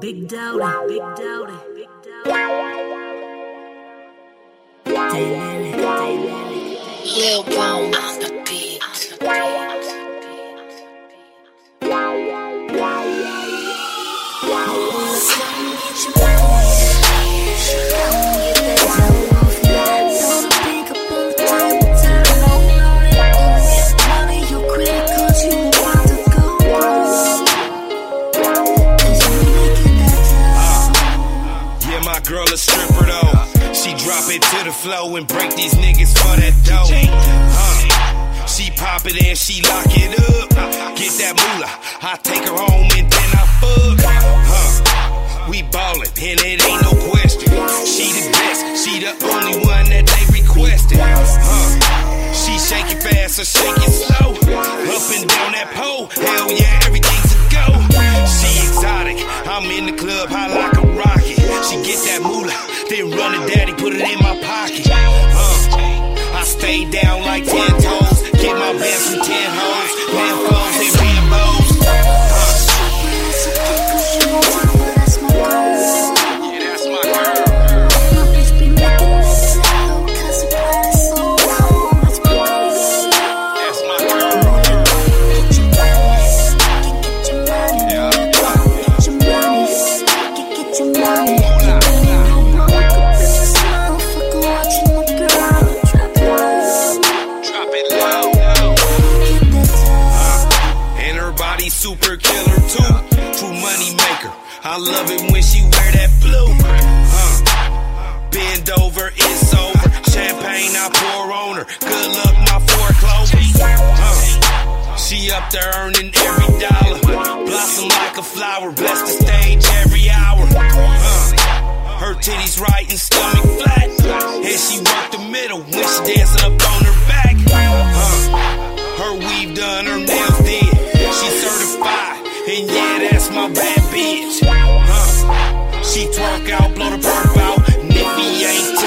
Big Doty, Big Doty, Big Doty. Lil Bone Yeah, my girl a stripper though. She drop it to the flow and break these niggas for that dough. Huh. She pop it and she lock it up. Get that moolah. I take her home and then I fuck. Huh. We ballin' and it ain't no question. She the best. She the only one that they requested. Huh. She shake it fast or shake it slow. Up and down that pole. Hell yeah, everything's a go. She exotic. I'm in the club, like get that moolah, then run it, daddy, put it in my pocket. Uh, I stay down like ten toes. Super killer too. True money maker. I love it when she wear that blue. Huh. Bend over, it's over. Champagne I pour on her. Good luck, my foreclosures. Huh. She up there earning every dollar. Blossom like a flower. Bless the stage every hour. Huh. Her titties right and stomach flat. And she work the middle when she dancing up on her back. Huh. Her weave done, her nails did. She certified, and yeah, that's my bad bitch. Huh. She twerk out, blow the perp out. Nippy ain't